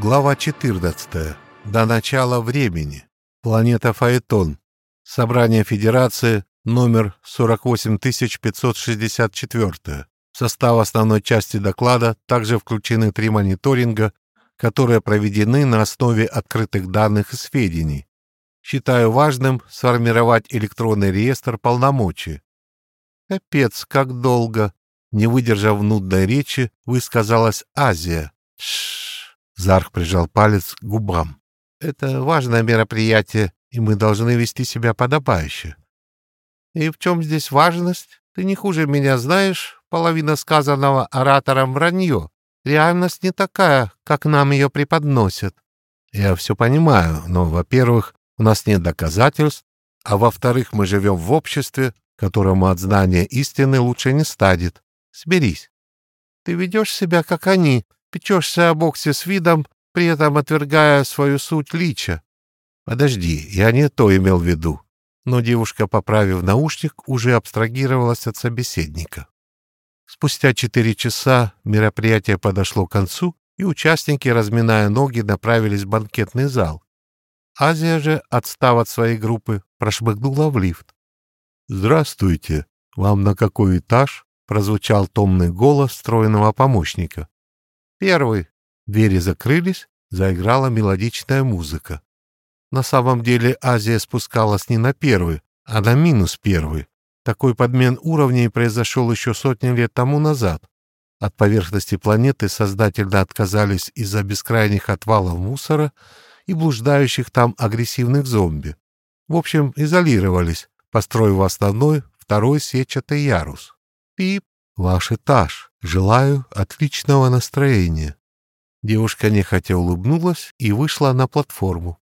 Глава 14. До начала времени. Планета Фаэтон. Собрание Федерации номер 48564. В состав основной части доклада также включены три мониторинга, которые проведены на основе открытых данных и сведений. Считаю важным сформировать электронный реестр полномочий. Капец, как долго. Не выдержав нудной речи, высказалась Азия. Шш. Зарх прижал палец к губам. Это важное мероприятие, и мы должны вести себя подобающе. И в чем здесь важность? Ты не хуже меня знаешь, половина сказанного оратором вранье. Реальность не такая, как нам ее преподносят. Я все понимаю, но, во-первых, у нас нет доказательств, а во-вторых, мы живем в обществе, которому от знания истины лучше не стадит. Сберись. Ты ведешь себя, как они, печешься о боксе с видом, при этом отвергая свою суть лича. Подожди, я не то имел в виду. Но девушка, поправив наушник, уже абстрагировалась от собеседника. Спустя четыре часа мероприятие подошло к концу, и участники, разминая ноги, направились в банкетный зал. Азия же, отстав от своей группы, прошмыгнула в лифт. «Здравствуйте! Вам на какой этаж?» — прозвучал томный голос стройного помощника. «Первый». Двери закрылись, заиграла мелодичная музыка. На самом деле Азия спускалась не на первый, а на минус первый. Такой подмен уровней произошел еще сотни лет тому назад. От поверхности планеты создательно отказались из-за бескрайних отвалов мусора и блуждающих там агрессивных зомби. В общем, изолировались, построив основной, второй сетчатый ярус. Пип, ваш этаж. Желаю отличного настроения. Девушка нехотя улыбнулась и вышла на платформу.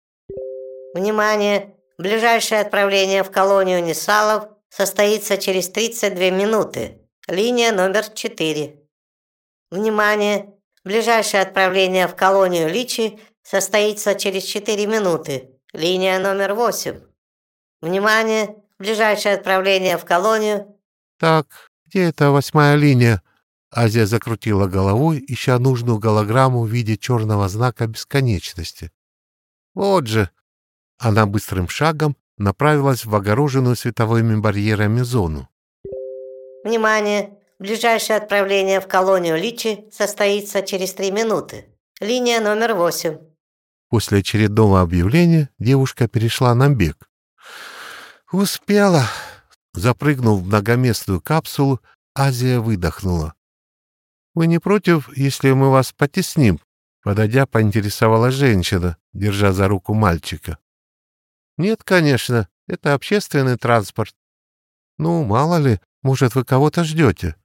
Внимание! Ближайшее отправление в колонию Несалов состоится через 32 минуты. Линия номер 4. Внимание! Ближайшее отправление в колонию Личи состоится через 4 минуты. Линия номер 8. Внимание! Ближайшее отправление в колонию... Так, где эта восьмая линия? Азия закрутила головой, ища нужную голограмму в виде черного знака бесконечности. Вот же! Она быстрым шагом направилась в огороженную световыми барьерами зону. Внимание! Ближайшее отправление в колонию Личи состоится через три минуты. Линия номер восемь. После очередного объявления девушка перешла на бег. «Успела!» Запрыгнув в многоместную капсулу, Азия выдохнула. «Вы не против, если мы вас потесним?» Подойдя, поинтересовалась женщина, держа за руку мальчика. «Нет, конечно, это общественный транспорт». «Ну, мало ли, может, вы кого-то ждете?»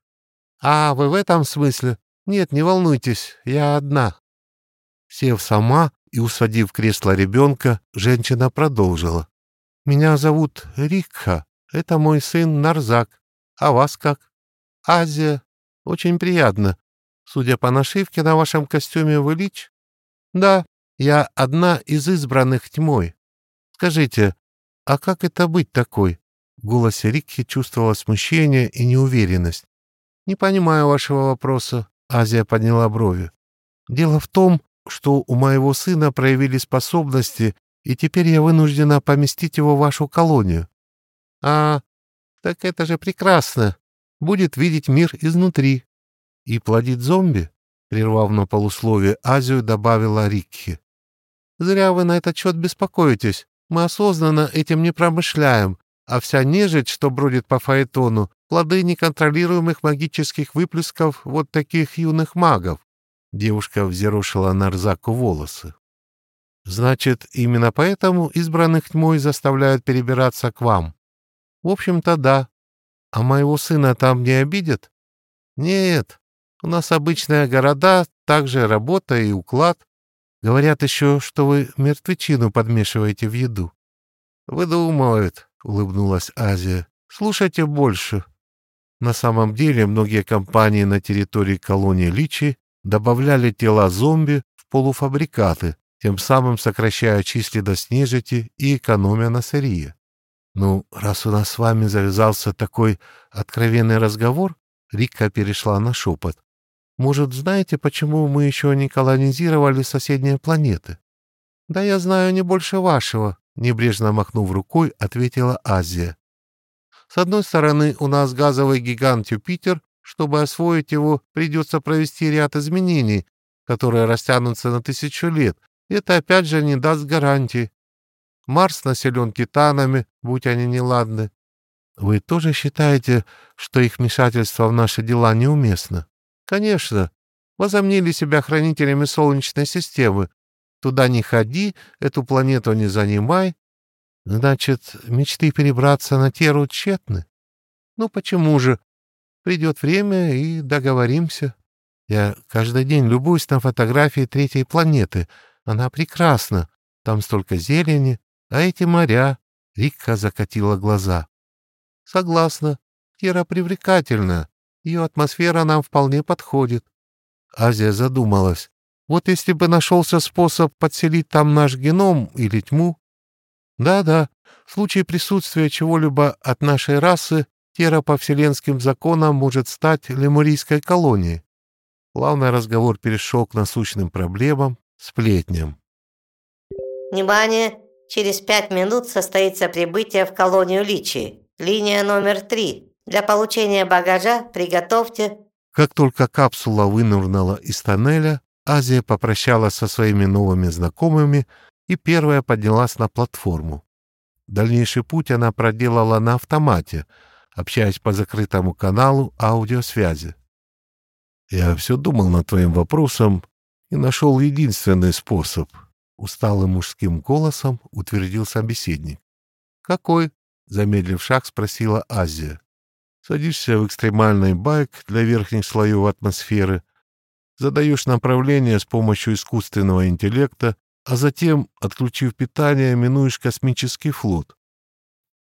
«А, вы в этом смысле? Нет, не волнуйтесь, я одна». Сев сама и усадив кресло ребенка, женщина продолжила. «Меня зовут Рикха, это мой сын Нарзак. А вас как?» «Азия. Очень приятно. Судя по нашивке на вашем костюме вы лич?» «Да, я одна из избранных тьмой. Скажите, а как это быть такой?» В голосе Рикхи чувствовалось смущение и неуверенность. «Не понимаю вашего вопроса», — Азия подняла брови. «Дело в том, что у моего сына проявили способности, и теперь я вынуждена поместить его в вашу колонию». «А, так это же прекрасно. Будет видеть мир изнутри». «И плодить зомби?» — прервав на полусловие Азию, добавила Рикхи. «Зря вы на этот счет беспокоитесь. Мы осознанно этим не промышляем, а вся нежить, что бродит по Фаэтону, плоды неконтролируемых магических выплесков вот таких юных магов. Девушка взъерошила Нарзаку волосы. Значит, именно поэтому избранных тьмой заставляют перебираться к вам. В общем-то, да. А моего сына там не обидят? Нет. У нас обычные города, также работа и уклад. Говорят еще, что вы мертвечину подмешиваете в еду. Выдумывают, улыбнулась Азия. Слушайте больше. На самом деле, многие компании на территории колонии Личи добавляли тела зомби в полуфабрикаты, тем самым сокращая численность нежити и экономя на сырье. Ну, раз у нас с вами завязался такой откровенный разговор, Рика перешла на шепот. Может, знаете, почему мы еще не колонизировали соседние планеты? Да я знаю не больше вашего, небрежно махнув рукой, ответила Азия. С одной стороны, у нас газовый гигант Юпитер, чтобы освоить его, придется провести ряд изменений, которые растянутся на тысячу лет. Это опять же не даст гарантии. Марс населен титанами, будь они неладны. Вы тоже считаете, что их вмешательство в наши дела неуместно? Конечно. Возомнили себя хранителями Солнечной системы. Туда не ходи, эту планету не занимай. Значит, мечты перебраться на Теру тщетны? Ну почему же? Придет время и договоримся. Я каждый день любуюсь на фотографии третьей планеты. Она прекрасна. Там столько зелени. А эти моря... Рикка закатила глаза. Согласна. Тера привлекательна. Ее атмосфера нам вполне подходит. Азия задумалась. Вот если бы нашелся способ подселить там наш геном или тьму. Да-да, в случае присутствия чего-либо от нашей расы, Тера по вселенским законам может стать лемурийской колонией. Плавный разговор перешел к насущным проблемам, сплетням. Внимание! Через пять минут состоится прибытие в колонию Личи. Линия номер три. Для получения багажа приготовьте...» Как только капсула вынырнула из тоннеля, Азия попрощалась со своими новыми знакомыми и первая поднялась на платформу. Дальнейший путь она проделала на автомате, общаясь по закрытому каналу аудиосвязи. «Я все думал над твоим вопросом и нашел единственный способ», — усталым мужским голосом утвердил собеседник. «Какой?» — замедлив шаг, спросила Азия. «Садишься в экстремальный байк для верхних слоев атмосферы, задаешь направление с помощью искусственного интеллекта, а затем, отключив питание, минуешь космический флот.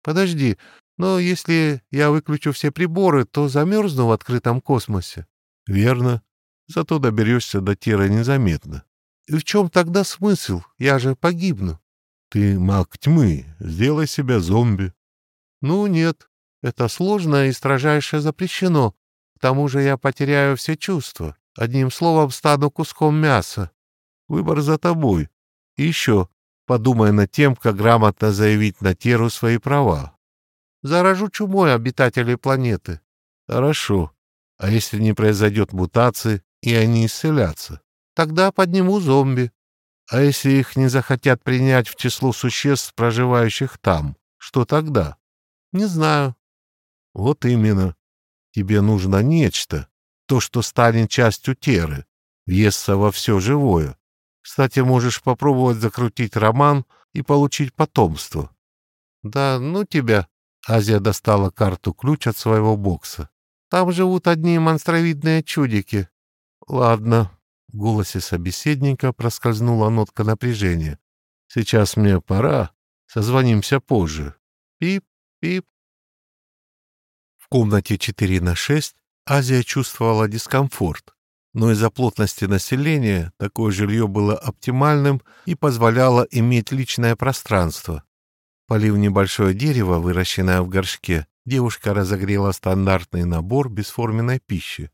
Подожди, но если я выключу все приборы, то замерзну в открытом космосе. Верно. Зато доберешься до Тира незаметно. И в чем тогда смысл? Я же погибну. Ты маг тьмы, сделай себя зомби. Ну нет, это сложно и строжайше запрещено. К тому же я потеряю все чувства. Одним словом, стану куском мяса. Выбор за тобой. И еще, подумай над тем, как грамотно заявить на Теру свои права. Заражу чумой обитателей планеты. Хорошо. А если не произойдет мутации, и они исцелятся, тогда подниму зомби. А если их не захотят принять в число существ, проживающих там, что тогда? Не знаю. Вот именно. Тебе нужно нечто, то, что станет частью Теры, въесться во все живое. Кстати, можешь попробовать закрутить роман и получить потомство. Да, ну тебя. Азия достала карту-ключ от своего бокса. Там живут одни монстровидные чудики. Ладно. В голосе собеседника проскользнула нотка напряжения. Сейчас мне пора. Созвонимся позже. Пип, пип. В комнате 4 на 6 Азия чувствовала дискомфорт, но из-за плотности населения такое жилье было оптимальным и позволяло иметь личное пространство. Полив небольшое дерево, выращенное в горшке, девушка разогрела стандартный набор бесформенной пищи.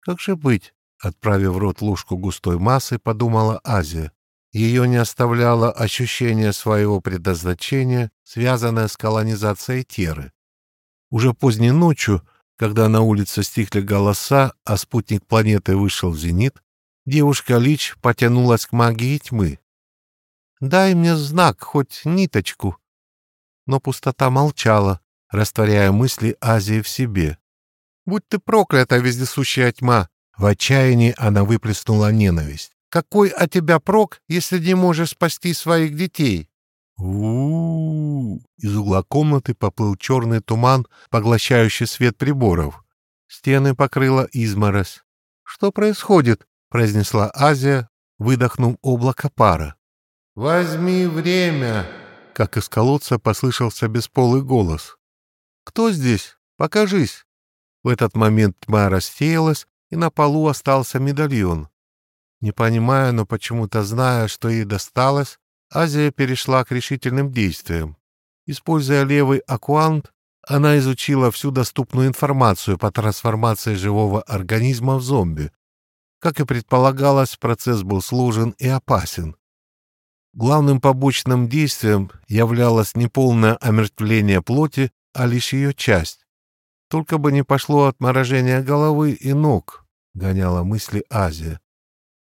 «Как же быть?» — отправив в рот ложку густой массы, подумала Азия. Ее не оставляло ощущение своего предназначения, связанное с колонизацией Теры. Уже поздней ночью, когда на улице стихли голоса, а спутник планеты вышел в зенит, девушка Лич потянулась к магии тьмы. «Дай мне знак, хоть ниточку». Но пустота молчала, растворяя мысли Азии в себе. «Будь ты проклята, вездесущая тьма!» В отчаянии она выплеснула ненависть. «Какой от тебя прок, если не можешь спасти своих детей?» у, -у, -у Из угла комнаты поплыл черный туман, поглощающий свет приборов. Стены покрыла изморозь. «Что происходит?» — произнесла Азия, выдохнув облако пара. «Возьми время!» — как из колодца послышался бесполый голос. «Кто здесь? Покажись!» В этот момент тьма рассеялась, и на полу остался медальон. Не понимая, но почему-то зная, что ей досталось, Азия перешла к решительным действиям. Используя левый акуант, она изучила всю доступную информацию по трансформации живого организма в зомби, Как и предполагалось, процесс был сложен и опасен. Главным побочным действием являлось не полное омертвление плоти, а лишь ее часть. Только бы не пошло отморожение головы и ног, гоняла мысли Азия.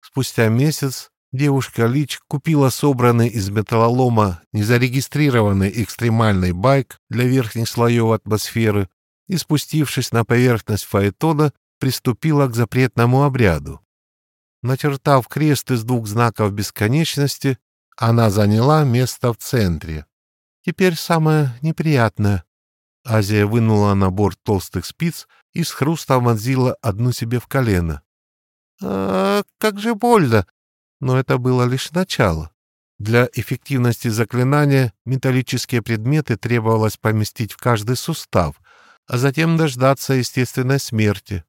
Спустя месяц девушка Лич купила собранный из металлолома незарегистрированный экстремальный байк для верхних слоев атмосферы и, спустившись на поверхность Фаэтона, приступила к запретному обряду. Начертав крест из двух знаков бесконечности, она заняла место в центре. Теперь самое неприятное. Азия вынула на борт толстых спиц и с хрустом вонзила одну себе в колено. «А, как же больно!» Но это было лишь начало. Для эффективности заклинания металлические предметы требовалось поместить в каждый сустав, а затем дождаться естественной смерти.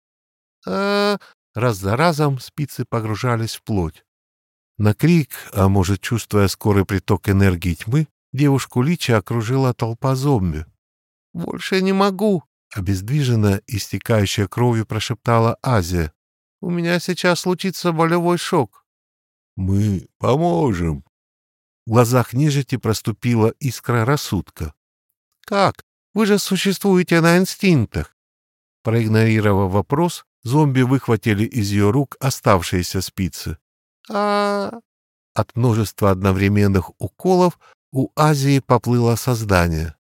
А, раз за разом спицы погружались в плоть. На крик, а может, чувствуя скорый приток энергии тьмы, девушку Лича окружила толпа зомби. «Больше не могу!» — обездвиженно, истекающая кровью, прошептала Азия. «У меня сейчас случится болевой шок». «Мы поможем!» В глазах нежити проступила искра рассудка. «Как? Вы же существуете на инстинктах!» Проигнорировав вопрос, зомби выхватили из ее рук оставшиеся спицы а От множества одновременных уколов у Азии поплыло создание.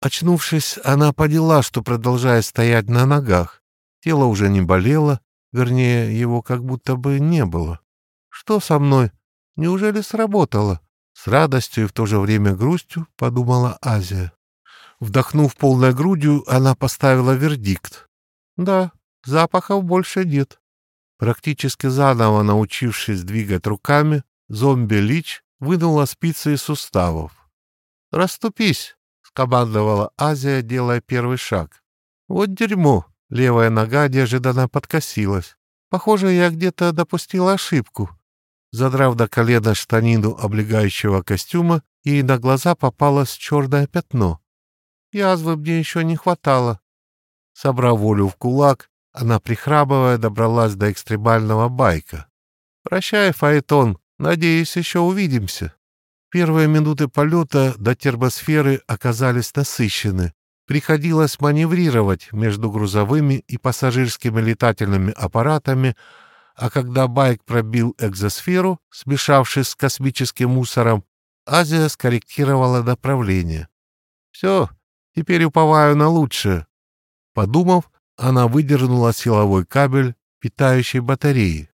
Очнувшись, она поняла, что, продолжая стоять на ногах, тело уже не болело, вернее, его как будто бы не было. «Что со мной? Неужели сработало?» С радостью и в то же время грустью подумала Азия. Вдохнув полной грудью, она поставила вердикт. «Да, запахов больше нет. Практически заново научившись двигать руками, зомби-лич вынула спицы из суставов. «Раступись!» — скомандовала Азия, делая первый шаг. «Вот дерьмо!» — левая нога неожиданно подкосилась. «Похоже, я где-то допустила ошибку». Задрав до колена штанину облегающего костюма, ей на глаза попалось черное пятно. Язвы мне еще не хватало. Собрав волю в кулак, она, прихрабывая, добралась до экстремального байка. «Прощай, Фаэтон, надеюсь, еще увидимся». Первые минуты полета до термосферы оказались насыщены. Приходилось маневрировать между грузовыми и пассажирскими летательными аппаратами, а когда байк пробил экзосферу, смешавшись с космическим мусором, Азия скорректировала направление. «Все, теперь уповаю на лучшее». Подумав, она выдернула силовой кабель питающей батареи.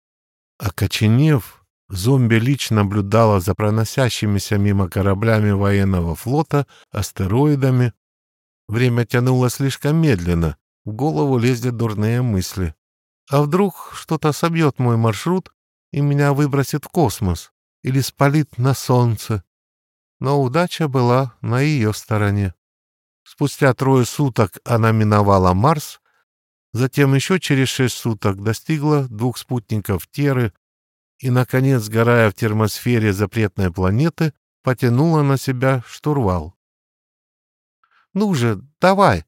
Окоченев, зомби лично наблюдала за проносящимися мимо кораблями военного флота астероидами. Время тянуло слишком медленно, в голову лезли дурные мысли. А вдруг что-то собьет мой маршрут и меня выбросит в космос или спалит на солнце? Но удача была на ее стороне. Спустя трое суток она миновала Марс Затем еще через шесть суток достигла двух спутников Теры и, наконец, сгорая в термосфере запретной планеты, потянула на себя штурвал. «Ну же, давай!»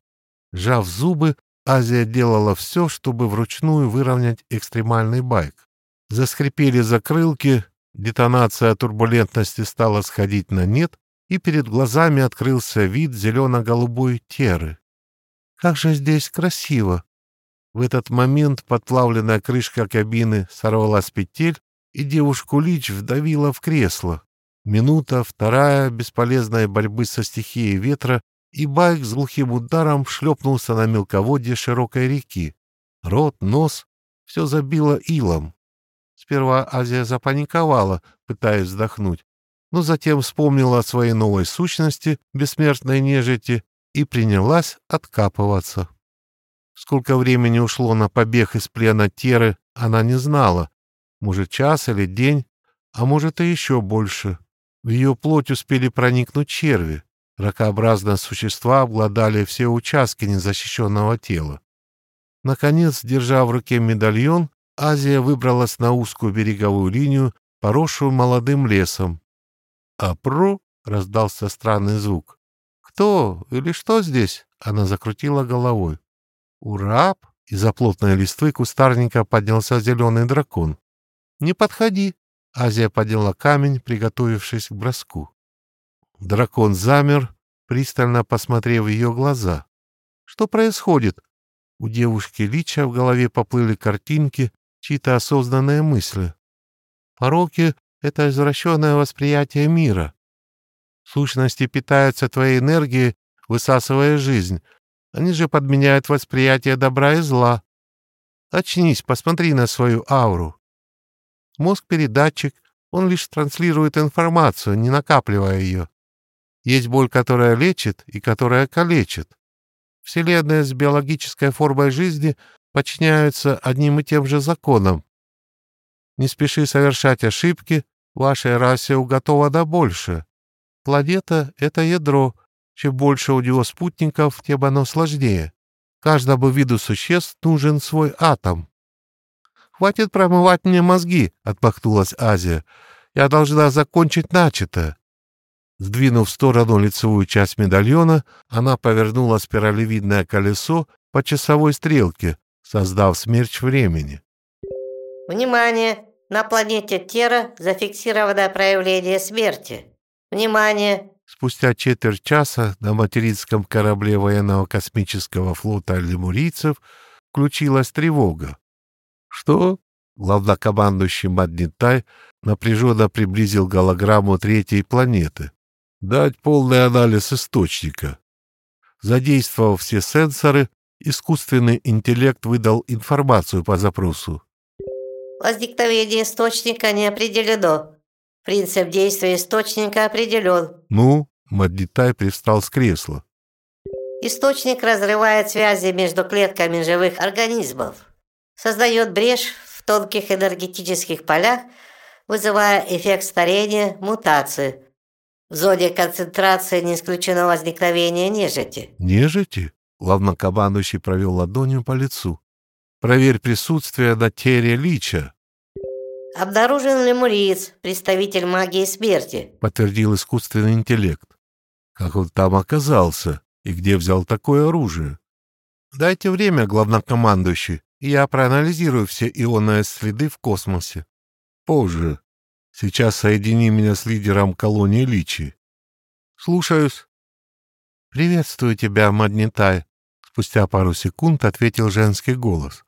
Сжав зубы, Азия делала все, чтобы вручную выровнять экстремальный байк. Заскрипели закрылки, детонация турбулентности стала сходить на нет, и перед глазами открылся вид зелено-голубой теры. «Как же здесь красиво!» В этот момент подплавленная крышка кабины сорвалась с петель, и девушку Лич вдавила в кресло. Минута, вторая бесполезной борьбы со стихией ветра, и байк с глухим ударом шлепнулся на мелководье широкой реки. Рот, нос — все забило илом. Сперва Азия запаниковала, пытаясь вздохнуть, но затем вспомнила о своей новой сущности, бессмертной нежити, и принялась откапываться. Сколько времени ушло на побег из плена Теры, она не знала. Может, час или день, а может и еще больше. В ее плоть успели проникнуть черви. Ракообразные существа обладали все участки незащищенного тела. Наконец, держа в руке медальон, Азия выбралась на узкую береговую линию, поросшую молодым лесом. «А про?» — раздался странный звук. «Кто или что здесь?» — она закрутила головой. «Ураб?» Из-за плотной листвы кустарника поднялся зеленый дракон. «Не подходи!» Азия подняла камень, приготовившись к броску. Дракон замер, пристально посмотрев в ее глаза. «Что происходит?» У девушки Лича в голове поплыли картинки, чьи-то осознанные мысли. «Пороки — это извращенное восприятие мира. Сущности питаются твоей энергией, высасывая жизнь. Они же подменяют восприятие добра и зла. Очнись, посмотри на свою ауру. Мозг — передатчик, он лишь транслирует информацию, не накапливая ее. Есть боль, которая лечит и которая калечит. Вселенная с биологической формой жизни подчиняются одним и тем же законам. Не спеши совершать ошибки, вашей расе уготовано больше. Планета — это ядро. Чем больше у него спутников, тем оно сложнее. Каждому виду существ нужен свой атом. «Хватит промывать мне мозги», — отмахнулась Азия. «Я должна закончить начатое». Сдвинув в сторону лицевую часть медальона, она повернула спиралевидное колесо по часовой стрелке, создав смерч времени. «Внимание! На планете Тера зафиксировано проявление смерти. Внимание!» Спустя четверть часа на материнском корабле военного космического флота лемурийцев включилась тревога. «Что?» — главнокомандующий Маднитай напряженно приблизил голограмму третьей планеты дать полный анализ источника. Задействовав все сенсоры, искусственный интеллект выдал информацию по запросу. Возникновение источника не определено. Принцип действия источника определен. Ну, Маднитай привстал с кресла. Источник разрывает связи между клетками живых организмов, создает брешь в тонких энергетических полях, вызывая эффект старения, мутации, в зоне концентрации не исключено возникновение нежити. Нежити? Главнокомандующий провел ладонью по лицу. Проверь присутствие на теле Лича. Обнаружен лемуриец, представитель магии смерти, подтвердил искусственный интеллект. Как он там оказался и где взял такое оружие? Дайте время, главнокомандующий, я проанализирую все ионные следы в космосе. Позже. Сейчас соедини меня с лидером колонии Личи. Слушаюсь. Приветствую тебя, Магнитай. Спустя пару секунд ответил женский голос.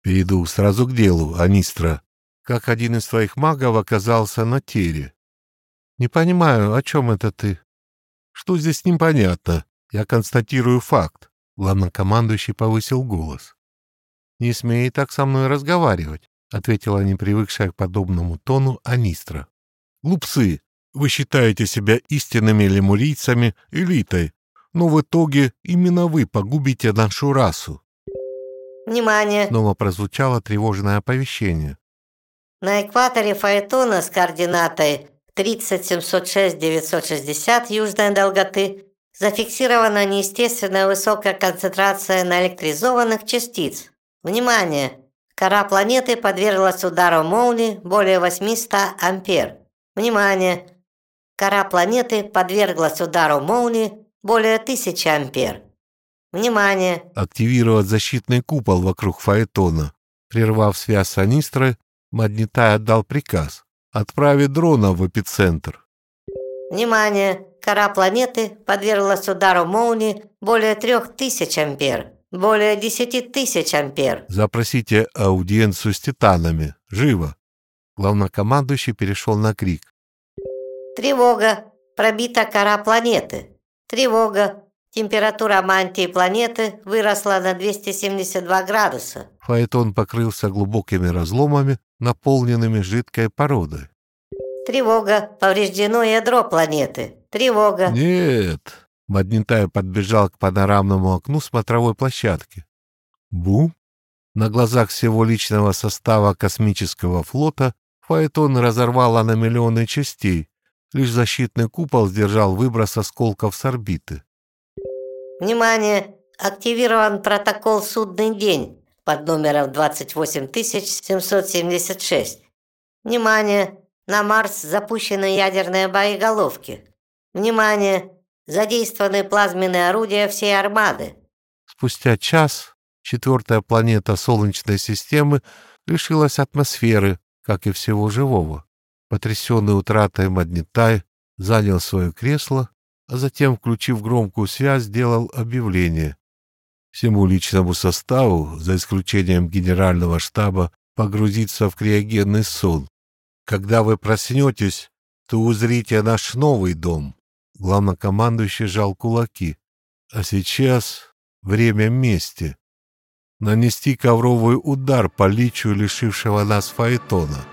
Перейду сразу к делу, Анистра. Как один из твоих магов оказался на тере. Не понимаю, о чем это ты? Что здесь непонятно? Я констатирую факт. Главнокомандующий повысил голос. Не смей так со мной разговаривать. — ответила непривыкшая к подобному тону Анистра. «Глупцы! Вы считаете себя истинными лемурийцами, элитой, но в итоге именно вы погубите нашу расу». «Внимание!» — снова прозвучало тревожное оповещение. На экваторе Фаэтона с координатой 30706-960 южной долготы зафиксирована неестественно высокая концентрация наэлектризованных частиц. Внимание! Кора планеты подверглась удару молнии более 800 ампер. Внимание! Кора планеты подверглась удару молнии более 1000 ампер. Внимание! Активировать защитный купол вокруг Фаэтона. Прервав связь с Анистрой, Магнитай отдал приказ отправить дрона в эпицентр. Внимание! Кора планеты подверглась удару молнии более 3000 ампер. Более десяти тысяч ампер. Запросите аудиенцию с титанами. Живо. Главнокомандующий перешел на крик. Тревога. Пробита кора планеты. Тревога. Температура мантии планеты выросла на 272 градуса. Фаэтон покрылся глубокими разломами, наполненными жидкой породой. Тревога. Повреждено ядро планеты. Тревога. Нет, Маднитай подбежал к панорамному окну смотровой площадки. Бум! На глазах всего личного состава космического флота Фаэтон разорвало на миллионы частей. Лишь защитный купол сдержал выброс осколков с орбиты. Внимание! Активирован протокол «Судный день» под номером 28776. Внимание! На Марс запущены ядерные боеголовки. Внимание! Задействованы плазменные орудия всей армады. Спустя час Четвертая планета Солнечной системы лишилась атмосферы, как и всего живого. Потрясенный утратой Магнитай занял свое кресло, а затем, включив громкую связь, сделал объявление. Всему личному составу, за исключением генерального штаба, погрузиться в криогенный сон. Когда вы проснетесь, то узрите наш новый дом. Главнокомандующий жал кулаки. А сейчас время мести. Нанести ковровый удар по личу лишившего нас Фаэтона —